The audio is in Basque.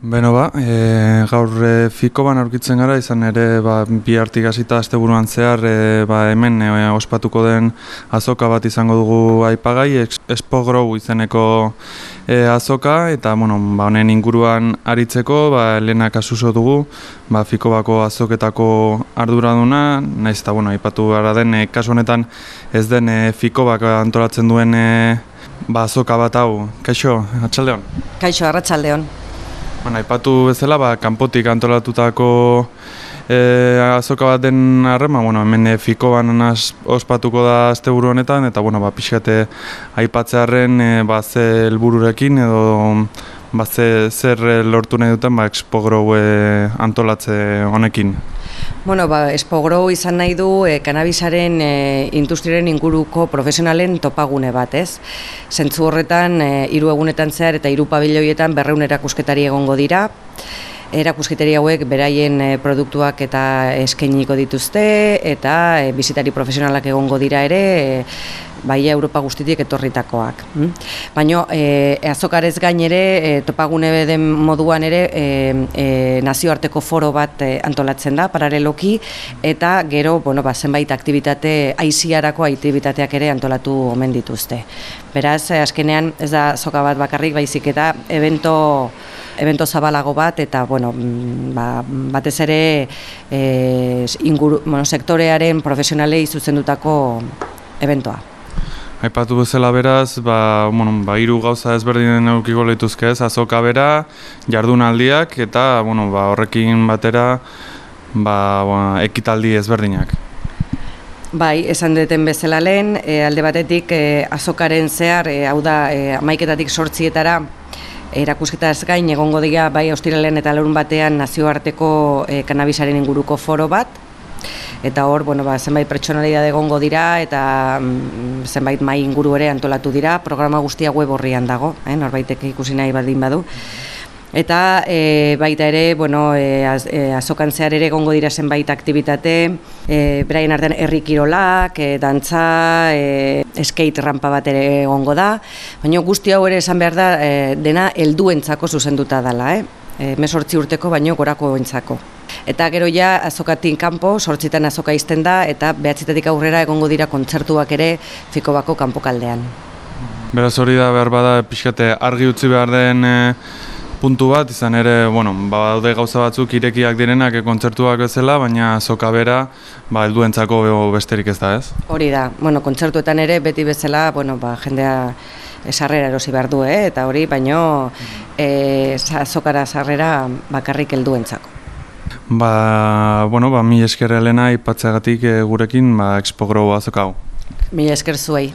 Beno ba, e, gaur e, fiko ban aurkitzen gara, izan ere ba, bi hartik hasita zehar e, ba, hemen e, ospatuko den azoka bat izango dugu aipagai, Expo Grow izeneko e, azoka, eta bueno, ba, honen inguruan aritzeko, ba, lehenak asuso dugu, ba, fiko bako azoketako arduraduna, naiz eta bueno, aipatu gara den, e, kasu honetan ez den e, fiko bako antolatzen duen e, ba, azoka bat hau. Kaixo, atxaldeon? Kaixo, arratsaldeon. Bueno, aipatu bezala, ba, kanpotik antolatutako e, azoka bat den arrema, bueno, hemen fiko ospatuko da azte buru honetan, eta bueno, ba, pixkate aipatzearen e, ba, ze helbururekin edo ba, ze, zer lortu nahi duten ba, Expo Grow e, antolatze honekin. Bueno, ba, espogro izan nahi du e, kanabisaren e, industriaren inguruko profesionalen topagune bat, ez? Zentzu horretan, e, hiru egunetan zehar eta hiru pabiloietan berreun erakusketari egongo dira. Erakusketari hauek beraien e, produktuak eta eskainiko dituzte eta e, bizitari profesionalak egongo dira ere, e, bai Europa guztitik etorritakoak. Hm? Baina e, azokarez gain ere, e, topagune den moduan ere, e, e, nazioarteko foro bat e, antolatzen da, paraleloki, eta gero, bueno, ba, zenbait aktivitate, aiziarako aktibitateak ere antolatu omen dituzte. Beraz, azkenean, ez da azoka bat bakarrik, baizik eta evento evento zabalago bat eta bueno, mm, ba, batez ere e, inguru, bueno, sektorearen profesionalei zuzendutako eventoa. Aipatu bezala beraz, ba, bueno, ba, iru gauza ezberdinen eukiko lehituzke ez, azoka bera, jardunaldiak eta bueno, ba, horrekin batera ba, ba, ekitaldi ezberdinak. Bai, esan duten bezala lehen, e, alde batetik e, azokaren zehar, e, hau da, e, amaiketatik sortzietara, erakusketaz gain egongo dira bai austiralen eta lorun batean nazioarteko e, kanabisaren inguruko foro bat, eta hor, bueno, ba, zenbait pertsonalia egongo dira eta mm, zenbait mai inguru ere antolatu dira, programa guztia web horrian dago, eh, norbaitek ikusi nahi baldin badu. Eta e, baita ere, bueno, e, az, e, azokan zehar ere egongo dira zenbait aktivitate, e, beraien artean herri kirolak, e, dantza, e, skate rampa bat ere egongo da, baina guzti hau ere esan behar da e, dena helduentzako zuzenduta dela, eh? E, mesortzi urteko baino gorako entzako. Eta gero ja azokatin kanpo, sortzitan azoka izten da, eta behatzitetik aurrera egongo dira kontzertuak ere fiko bako kanpo kaldean. Beraz hori da behar bada pixkate argi utzi behar den e, puntu bat, izan ere, bueno, ba, daude gauza batzuk irekiak direnak e, kontzertuak bezala, baina azoka bera, ba, elduentzako besterik ez da ez? Hori da, bueno, kontzertuetan ere beti bezala, bueno, ba, jendea esarrera erosi behar du, eh? eta hori, baino e, azokara sarrera bakarrik helduentzako. Ba, bueno, ba, mi esker elena ipatzeagatik e, gurekin ba, Expo Grow azokau. Mi esker zuei.